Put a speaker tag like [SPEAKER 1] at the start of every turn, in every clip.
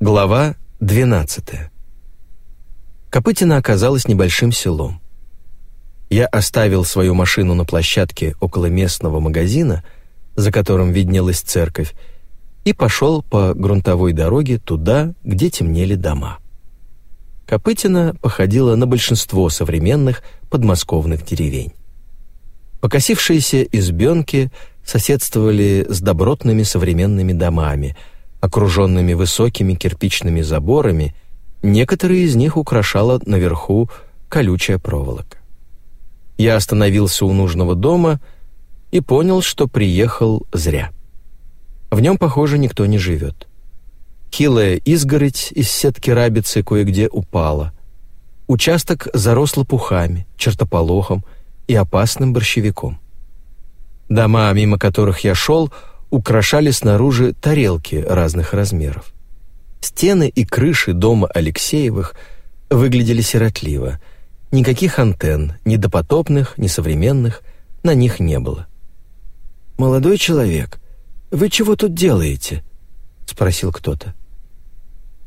[SPEAKER 1] Глава 12. Копытино оказалось небольшим селом. Я оставил свою машину на площадке около местного магазина, за которым виднелась церковь, и пошел по грунтовой дороге туда, где темнели дома. Копытино походило на большинство современных подмосковных деревень. Покосившиеся избенки соседствовали с добротными современными домами – окруженными высокими кирпичными заборами, некоторые из них украшала наверху колючая проволока. Я остановился у нужного дома и понял, что приехал зря. В нем, похоже, никто не живет. Хилая изгородь из сетки рабицы кое-где упала. Участок зарос лопухами, чертополохом и опасным борщевиком. Дома, мимо которых я шел, — украшали снаружи тарелки разных размеров. Стены и крыши дома Алексеевых выглядели сиротливо. Никаких антенн, ни допотопных, ни современных, на них не было. «Молодой человек, вы чего тут делаете?» — спросил кто-то.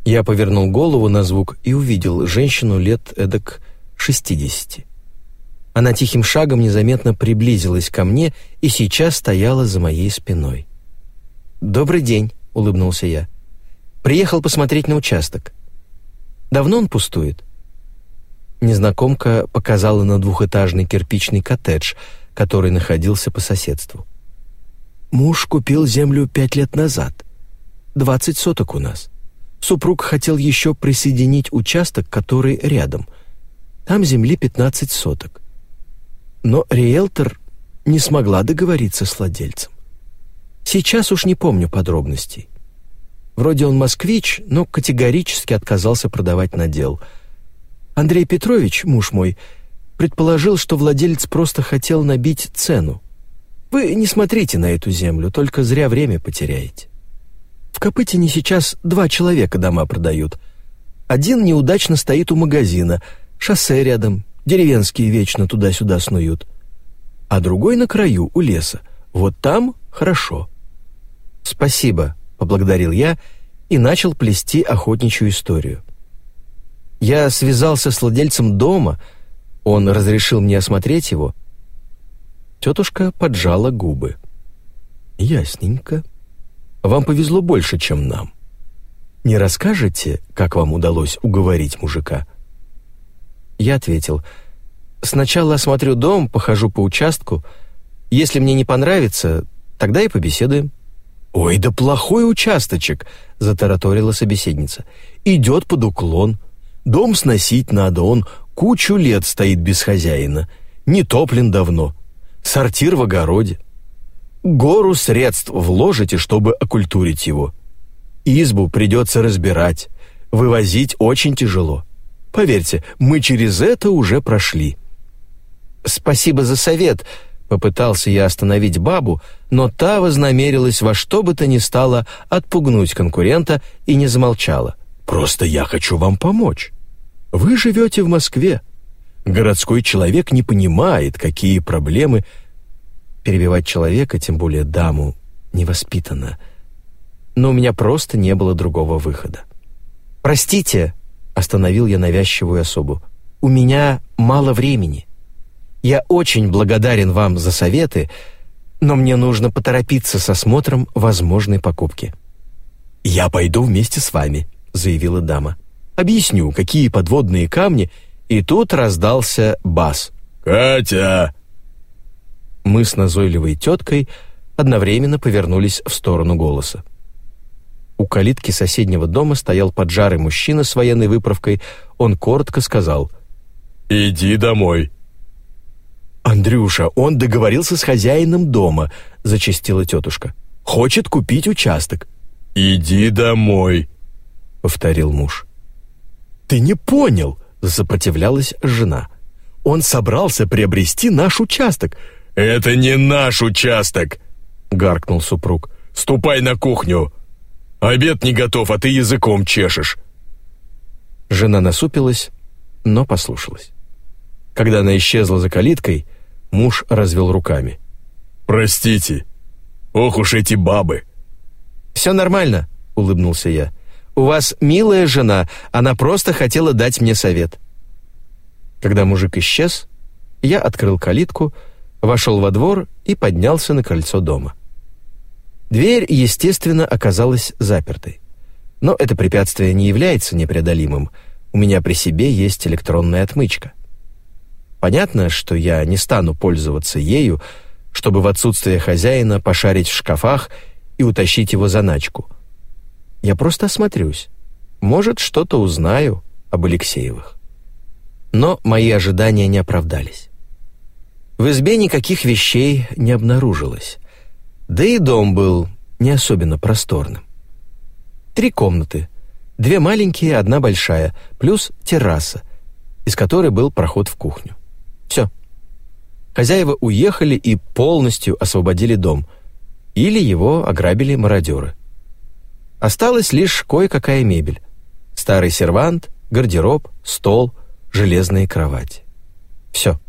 [SPEAKER 1] Я повернул голову на звук и увидел женщину лет эдак шестидесяти. Она тихим шагом незаметно приблизилась ко мне и сейчас стояла за моей спиной. «Добрый день», — улыбнулся я. «Приехал посмотреть на участок. Давно он пустует?» Незнакомка показала на двухэтажный кирпичный коттедж, который находился по соседству. «Муж купил землю пять лет назад. Двадцать соток у нас. Супруг хотел еще присоединить участок, который рядом. Там земли пятнадцать соток. Но риэлтор не смогла договориться с владельцем. Сейчас уж не помню подробностей. Вроде он москвич, но категорически отказался продавать надел. Андрей Петрович, муж мой, предположил, что владелец просто хотел набить цену. Вы не смотрите на эту землю, только зря время потеряете. В Копытине сейчас два человека дома продают. Один неудачно стоит у магазина, шоссе рядом, деревенские вечно туда-сюда снуют. А другой на краю, у леса. Вот там хорошо. «Спасибо», — поблагодарил я и начал плести охотничью историю. Я связался с владельцем дома, он разрешил мне осмотреть его. Тетушка поджала губы. «Ясненько. Вам повезло больше, чем нам. Не расскажете, как вам удалось уговорить мужика?» Я ответил, «Сначала осмотрю дом, похожу по участку. Если мне не понравится, тогда и побеседуем». «Ой, да плохой участочек», — затараторила собеседница. «Идет под уклон. Дом сносить надо, он кучу лет стоит без хозяина. Не топлен давно. Сортир в огороде. Гору средств вложите, чтобы окультурить его. Избу придется разбирать. Вывозить очень тяжело. Поверьте, мы через это уже прошли». «Спасибо за совет», Попытался я остановить бабу, но та вознамерилась во что бы то ни стало отпугнуть конкурента и не замолчала. «Просто я хочу вам помочь. Вы живете в Москве. Городской человек не понимает, какие проблемы...» Перебивать человека, тем более даму, невоспитанно. Но у меня просто не было другого выхода. «Простите», — остановил я навязчивую особу, — «у меня мало времени». Я очень благодарен вам за советы, но мне нужно поторопиться с осмотром возможной покупки». «Я пойду вместе с вами», — заявила дама. «Объясню, какие подводные камни...» И тут раздался бас. «Катя!» Мы с назойливой теткой одновременно повернулись в сторону голоса. У калитки соседнего дома стоял поджарый мужчина с военной выправкой. Он коротко сказал «Иди домой». «Андрюша, он договорился с хозяином дома», — зачастила тетушка. «Хочет купить участок». «Иди домой», — повторил муж. «Ты не понял», — сопротивлялась жена. «Он собрался приобрести наш участок». «Это не наш участок», — гаркнул супруг. «Ступай на кухню. Обед не готов, а ты языком чешешь». Жена насупилась, но послушалась. Когда она исчезла за калиткой, Муж развел руками. «Простите. Ох уж эти бабы!» «Все нормально», — улыбнулся я. У вас милая жена, она просто хотела дать мне совет». Когда мужик исчез, я открыл калитку, вошел во двор и поднялся на крыльцо дома. Дверь, естественно, оказалась запертой. Но это препятствие не является непреодолимым. У меня при себе есть электронная отмычка. Понятно, что я не стану пользоваться ею, чтобы в отсутствие хозяина пошарить в шкафах и утащить его заначку. Я просто осмотрюсь. Может, что-то узнаю об Алексеевых. Но мои ожидания не оправдались. В избе никаких вещей не обнаружилось. Да и дом был не особенно просторным. Три комнаты, две маленькие, одна большая, плюс терраса, из которой был проход в кухню. Все. Хозяева уехали и полностью освободили дом. Или его ограбили мародеры. Осталась лишь кое-какая мебель. Старый сервант, гардероб, стол, железные кровати. Все.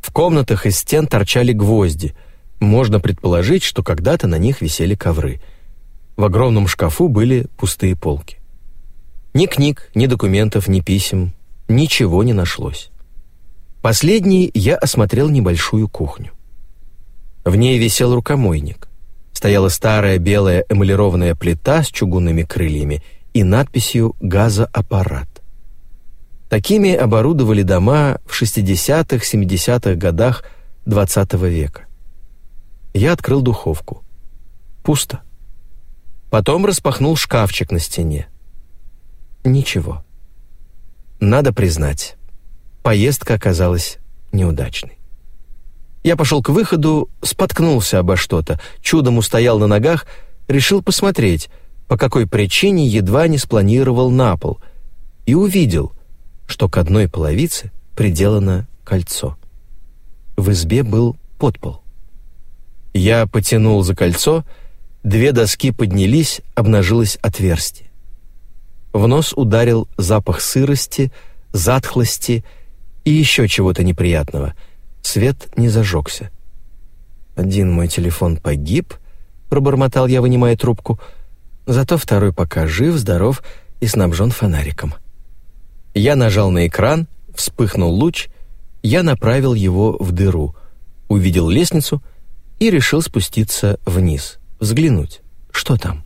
[SPEAKER 1] В комнатах из стен торчали гвозди. Можно предположить, что когда-то на них висели ковры. В огромном шкафу были пустые полки. Ни книг, ни документов, ни писем, ничего не нашлось. Последний я осмотрел небольшую кухню. В ней висел рукомойник. Стояла старая белая эмалированная плита с чугунными крыльями и надписью «Газоаппарат». Такими оборудовали дома в 60-х, 70-х годах XX -го века. Я открыл духовку. Пусто. Потом распахнул шкафчик на стене. Ничего. Надо признать, поездка оказалась неудачной. Я пошел к выходу, споткнулся обо что-то, чудом устоял на ногах, решил посмотреть, по какой причине едва не спланировал на пол, и увидел, что к одной половице приделано кольцо. В избе был подпол. Я потянул за кольцо, две доски поднялись, обнажилось отверстие. В нос ударил запах сырости, затхлости и еще чего-то неприятного. Свет не зажегся. «Один мой телефон погиб», — пробормотал я, вынимая трубку, «зато второй пока жив, здоров и снабжен фонариком». Я нажал на экран, вспыхнул луч, я направил его в дыру, увидел лестницу и решил спуститься вниз, взглянуть, что там.